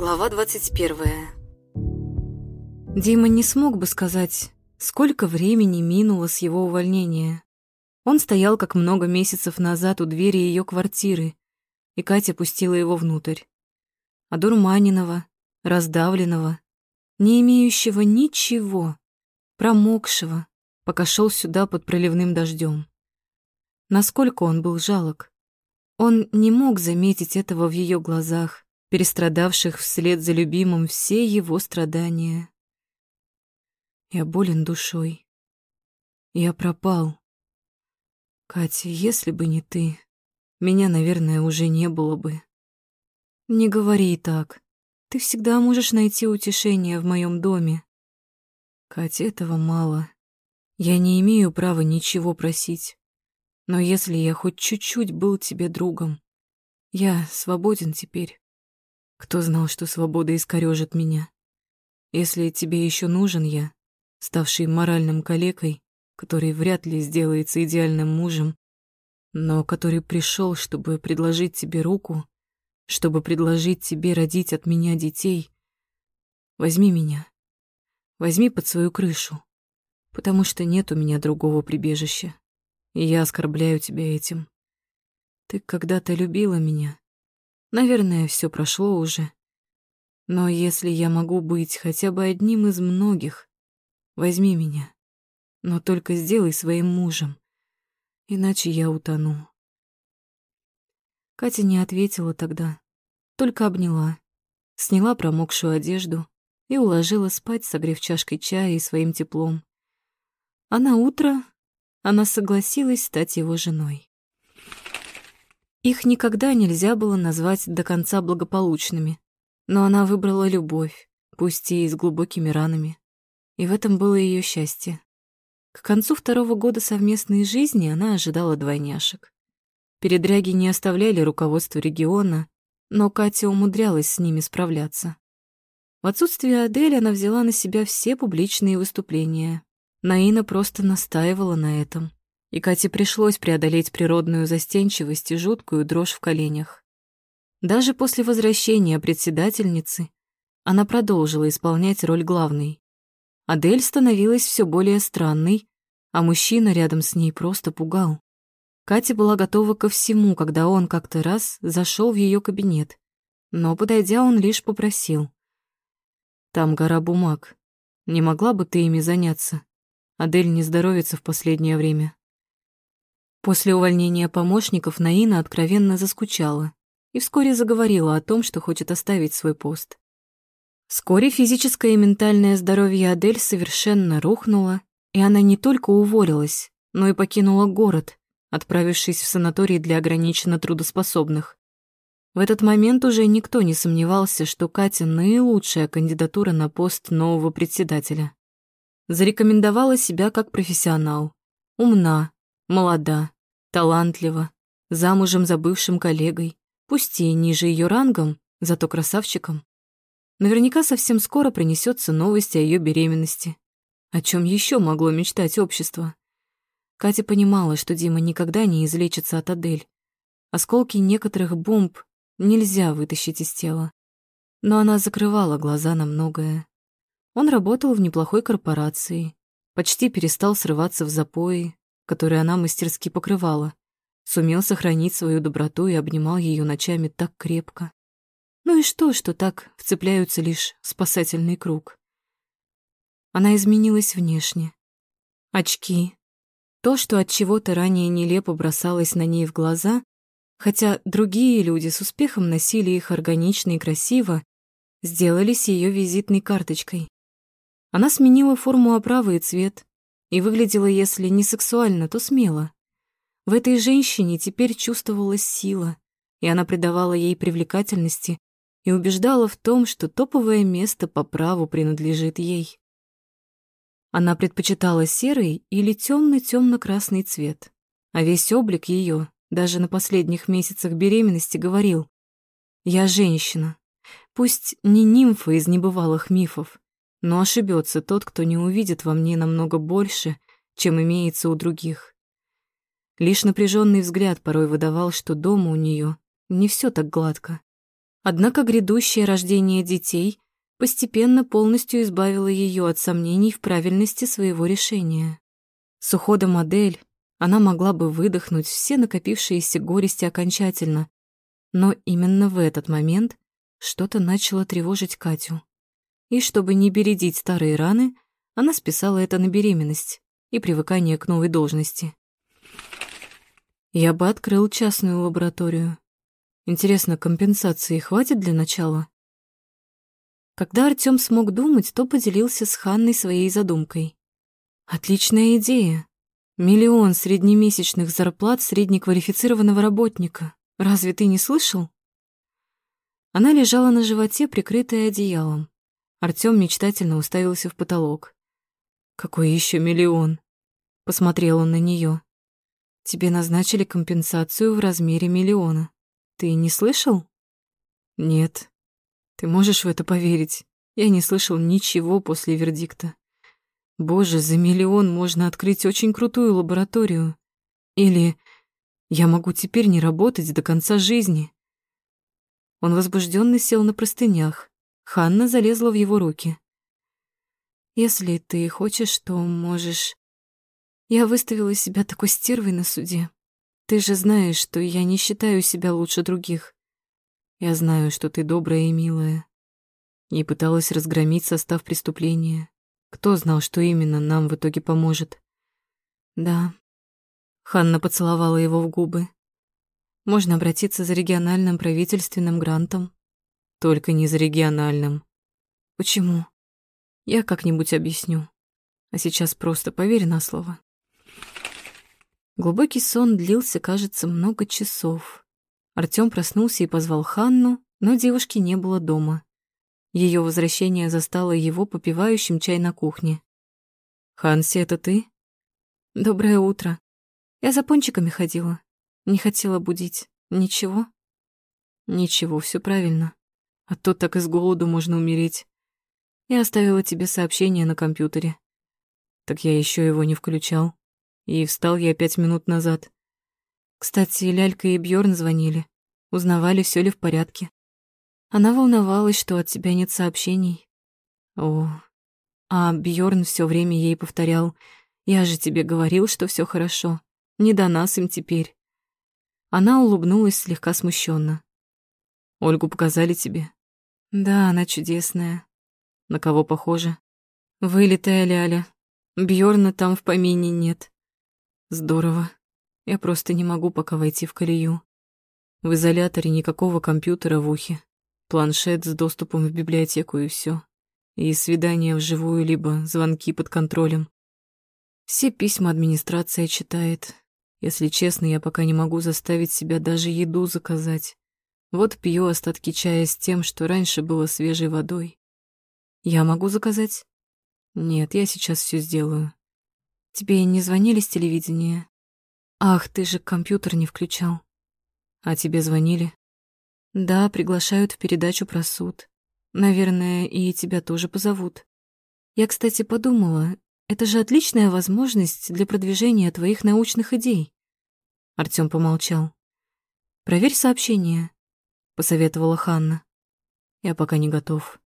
Глава 21. Дима не смог бы сказать, сколько времени минуло с его увольнения. Он стоял как много месяцев назад у двери ее квартиры, и Катя пустила его внутрь. Одурманенного, раздавленного, не имеющего ничего, промокшего, пока шел сюда под проливным дождем. Насколько он был жалок. Он не мог заметить этого в ее глазах, перестрадавших вслед за любимым все его страдания. Я болен душой. Я пропал. Катя, если бы не ты, меня, наверное, уже не было бы. Не говори так. Ты всегда можешь найти утешение в моем доме. Катя, этого мало. Я не имею права ничего просить. Но если я хоть чуть-чуть был тебе другом, я свободен теперь. Кто знал, что свобода искорёжит меня? Если тебе еще нужен я, ставший моральным калекой, который вряд ли сделается идеальным мужем, но который пришел, чтобы предложить тебе руку, чтобы предложить тебе родить от меня детей, возьми меня, возьми под свою крышу, потому что нет у меня другого прибежища и я оскорбляю тебя этим. Ты когда-то любила меня. Наверное, все прошло уже. Но если я могу быть хотя бы одним из многих, возьми меня. Но только сделай своим мужем, иначе я утону. Катя не ответила тогда, только обняла, сняла промокшую одежду и уложила спать, согрев чашкой чая и своим теплом. А на утро она согласилась стать его женой. Их никогда нельзя было назвать до конца благополучными, но она выбрала любовь, пусть и с глубокими ранами. И в этом было ее счастье. К концу второго года совместной жизни она ожидала двойняшек. Передряги не оставляли руководство региона, но Катя умудрялась с ними справляться. В отсутствие Адели она взяла на себя все публичные выступления, Наина просто настаивала на этом, и Кате пришлось преодолеть природную застенчивость и жуткую дрожь в коленях. Даже после возвращения председательницы она продолжила исполнять роль главной. Адель становилась все более странной, а мужчина рядом с ней просто пугал. Катя была готова ко всему, когда он как-то раз зашел в ее кабинет, но, подойдя, он лишь попросил. «Там гора бумаг. Не могла бы ты ими заняться?» Адель не здоровится в последнее время. После увольнения помощников Наина откровенно заскучала и вскоре заговорила о том, что хочет оставить свой пост. Вскоре физическое и ментальное здоровье Адель совершенно рухнуло, и она не только уволилась, но и покинула город, отправившись в санаторий для ограниченно трудоспособных. В этот момент уже никто не сомневался, что Катя наилучшая кандидатура на пост нового председателя зарекомендовала себя как профессионал. Умна, молода, талантлива, замужем за бывшим коллегой, пусть и ниже ее рангом, зато красавчиком. Наверняка совсем скоро принесется новость о ее беременности. О чем еще могло мечтать общество? Катя понимала, что Дима никогда не излечится от Адель. Осколки некоторых бомб нельзя вытащить из тела. Но она закрывала глаза на многое. Он работал в неплохой корпорации, почти перестал срываться в запои, которые она мастерски покрывала, сумел сохранить свою доброту и обнимал ее ночами так крепко. Ну и что, что так вцепляются лишь в спасательный круг? Она изменилась внешне. Очки. То, что от чего-то ранее нелепо бросалось на ней в глаза, хотя другие люди с успехом носили их органично и красиво, сделались ее визитной карточкой. Она сменила форму оправы и цвет и выглядела, если не сексуально, то смело. В этой женщине теперь чувствовалась сила, и она придавала ей привлекательности и убеждала в том, что топовое место по праву принадлежит ей. Она предпочитала серый или темно-темно-красный цвет, а весь облик ее, даже на последних месяцах беременности, говорил «Я женщина, пусть не нимфа из небывалых мифов, но ошибется тот, кто не увидит во мне намного больше, чем имеется у других. Лишь напряженный взгляд порой выдавал, что дома у нее не все так гладко. Однако грядущее рождение детей постепенно полностью избавило ее от сомнений в правильности своего решения. С уходом модель она могла бы выдохнуть все накопившиеся горести окончательно, но именно в этот момент что-то начало тревожить Катю. И чтобы не бередить старые раны, она списала это на беременность и привыкание к новой должности. Я бы открыл частную лабораторию. Интересно, компенсации хватит для начала? Когда Артём смог думать, то поделился с Ханной своей задумкой. Отличная идея. Миллион среднемесячных зарплат среднеквалифицированного работника. Разве ты не слышал? Она лежала на животе, прикрытая одеялом. Артём мечтательно уставился в потолок. «Какой еще миллион?» Посмотрел он на нее. «Тебе назначили компенсацию в размере миллиона. Ты не слышал?» «Нет. Ты можешь в это поверить? Я не слышал ничего после вердикта. Боже, за миллион можно открыть очень крутую лабораторию. Или я могу теперь не работать до конца жизни. Он возбужденно сел на простынях. Ханна залезла в его руки. «Если ты хочешь, то можешь...» Я выставила себя такой стервой на суде. Ты же знаешь, что я не считаю себя лучше других. Я знаю, что ты добрая и милая. Не пыталась разгромить состав преступления. Кто знал, что именно нам в итоге поможет? Да. Ханна поцеловала его в губы. Можно обратиться за региональным правительственным грантом. Только не за региональным. Почему? Я как-нибудь объясню. А сейчас просто поверь на слово. Глубокий сон длился, кажется, много часов. Артём проснулся и позвал Ханну, но девушки не было дома. Ее возвращение застало его попивающим чай на кухне. «Ханси, это ты?» «Доброе утро. Я за пончиками ходила. Не хотела будить. Ничего? Ничего, все правильно. А то так из голоду можно умереть. Я оставила тебе сообщение на компьютере. Так я еще его не включал. И встал я пять минут назад. Кстати, Лялька и Бьорн звонили. Узнавали, все ли в порядке. Она волновалась, что от тебя нет сообщений. О, а Бьорн все время ей повторял, «Я же тебе говорил, что все хорошо. Не до нас им теперь». Она улыбнулась слегка смущенно. «Ольгу показали тебе?» «Да, она чудесная». «На кого похожа?» «Вылитая Ляля. Бьорна там в помине нет». «Здорово. Я просто не могу пока войти в колею. В изоляторе никакого компьютера в ухе. Планшет с доступом в библиотеку и все. И свидания вживую, либо звонки под контролем. Все письма администрация читает, если честно, я пока не могу заставить себя даже еду заказать. Вот пью остатки чая с тем, что раньше было свежей водой. Я могу заказать? Нет, я сейчас все сделаю. Тебе не звонили с телевидения? Ах, ты же компьютер не включал. А тебе звонили? Да, приглашают в передачу про суд. Наверное, и тебя тоже позовут. Я, кстати, подумала, это же отличная возможность для продвижения твоих научных идей. Артём помолчал. Проверь сообщение, посоветовала Ханна. Я пока не готов.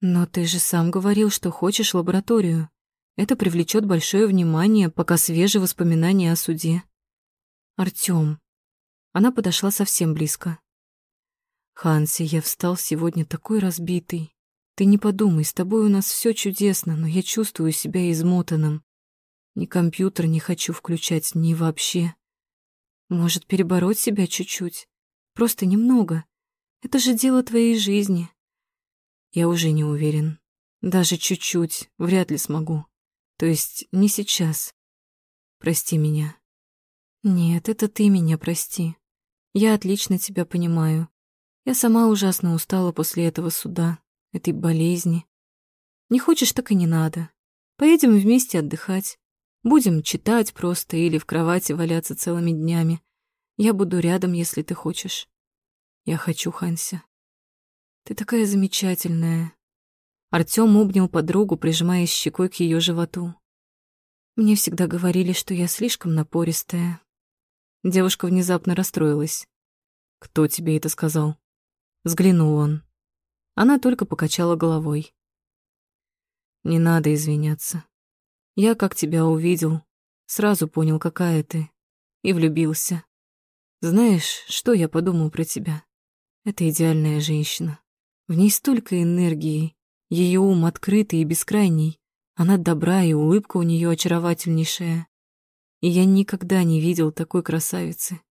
Но ты же сам говорил, что хочешь лабораторию. Это привлечет большое внимание, пока свежие воспоминания о суде. Артём. Она подошла совсем близко. Ханси, я встал сегодня такой разбитый. Ты не подумай, с тобой у нас все чудесно, но я чувствую себя измотанным. Ни компьютер не хочу включать, ни вообще. Может, перебороть себя чуть-чуть? Просто немного. Это же дело твоей жизни. Я уже не уверен. Даже чуть-чуть вряд ли смогу. То есть не сейчас. Прости меня. Нет, это ты меня прости. Я отлично тебя понимаю. Я сама ужасно устала после этого суда этой болезни. Не хочешь, так и не надо. Поедем вместе отдыхать. Будем читать просто или в кровати валяться целыми днями. Я буду рядом, если ты хочешь. Я хочу, Ханся. Ты такая замечательная. Артём обнял подругу, прижимаясь щекой к ее животу. Мне всегда говорили, что я слишком напористая. Девушка внезапно расстроилась. Кто тебе это сказал? Взглянул он. Она только покачала головой. Не надо извиняться. Я, как тебя увидел, сразу понял, какая ты, и влюбился. Знаешь, что я подумал про тебя? Это идеальная женщина. В ней столько энергии, ее ум открытый и бескрайний. Она добра, и улыбка у нее очаровательнейшая. И я никогда не видел такой красавицы,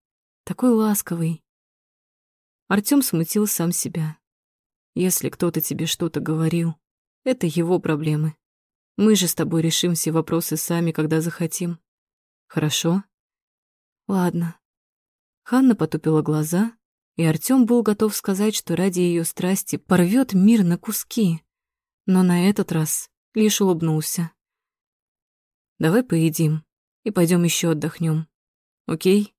такой ласковой. Артём смутил сам себя. Если кто-то тебе что-то говорил, это его проблемы. Мы же с тобой решим все вопросы сами, когда захотим. Хорошо? Ладно. Ханна потупила глаза, и Артём был готов сказать, что ради ее страсти порвет мир на куски. Но на этот раз лишь улыбнулся. Давай поедим и пойдем еще отдохнем. Окей?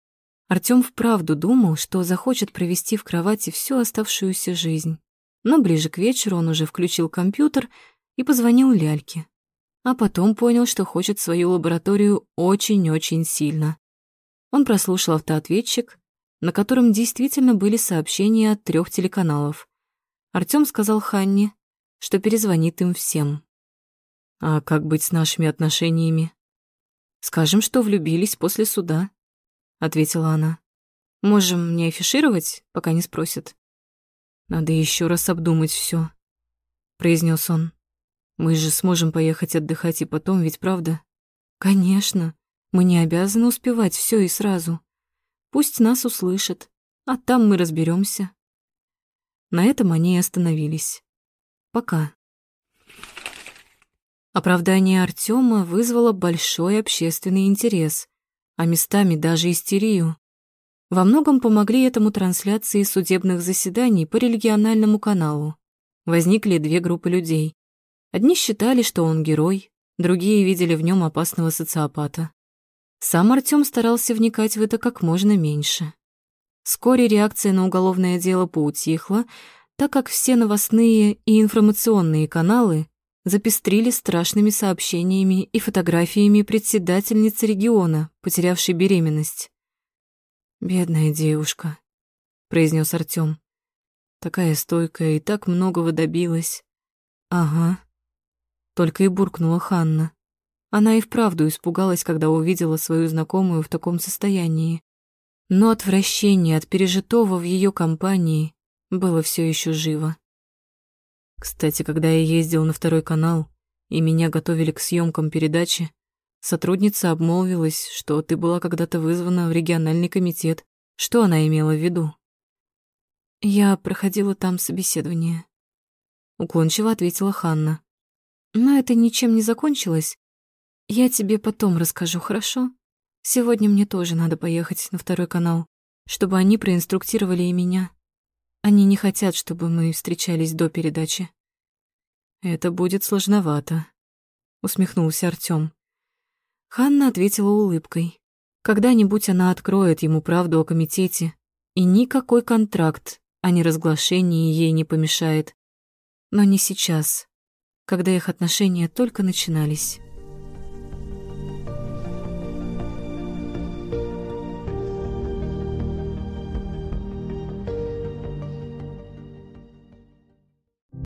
Артём вправду думал, что захочет провести в кровати всю оставшуюся жизнь но ближе к вечеру он уже включил компьютер и позвонил Ляльке. А потом понял, что хочет свою лабораторию очень-очень сильно. Он прослушал автоответчик, на котором действительно были сообщения от трех телеканалов. Артём сказал Ханне, что перезвонит им всем. «А как быть с нашими отношениями?» «Скажем, что влюбились после суда», — ответила она. «Можем не афишировать, пока не спросят». Надо еще раз обдумать все, произнес он. Мы же сможем поехать отдыхать и потом, ведь правда? Конечно, мы не обязаны успевать все и сразу. Пусть нас услышат, а там мы разберемся. На этом они и остановились. Пока. Оправдание Артема вызвало большой общественный интерес, а местами даже истерию. Во многом помогли этому трансляции судебных заседаний по региональному каналу. Возникли две группы людей. Одни считали, что он герой, другие видели в нем опасного социопата. Сам Артём старался вникать в это как можно меньше. Вскоре реакция на уголовное дело поутихла, так как все новостные и информационные каналы запестрили страшными сообщениями и фотографиями председательницы региона, потерявшей беременность. «Бедная девушка», — произнес Артём. «Такая стойкая и так многого добилась». «Ага», — только и буркнула Ханна. Она и вправду испугалась, когда увидела свою знакомую в таком состоянии. Но отвращение от пережитого в ее компании было все еще живо. Кстати, когда я ездил на второй канал, и меня готовили к съемкам передачи, Сотрудница обмолвилась, что ты была когда-то вызвана в региональный комитет. Что она имела в виду? Я проходила там собеседование. Уклончиво ответила Ханна. Но это ничем не закончилось. Я тебе потом расскажу, хорошо? Сегодня мне тоже надо поехать на второй канал, чтобы они проинструктировали и меня. Они не хотят, чтобы мы встречались до передачи. Это будет сложновато, усмехнулся Артём. Ханна ответила улыбкой. Когда-нибудь она откроет ему правду о комитете, и никакой контракт о неразглашении ей не помешает. Но не сейчас, когда их отношения только начинались.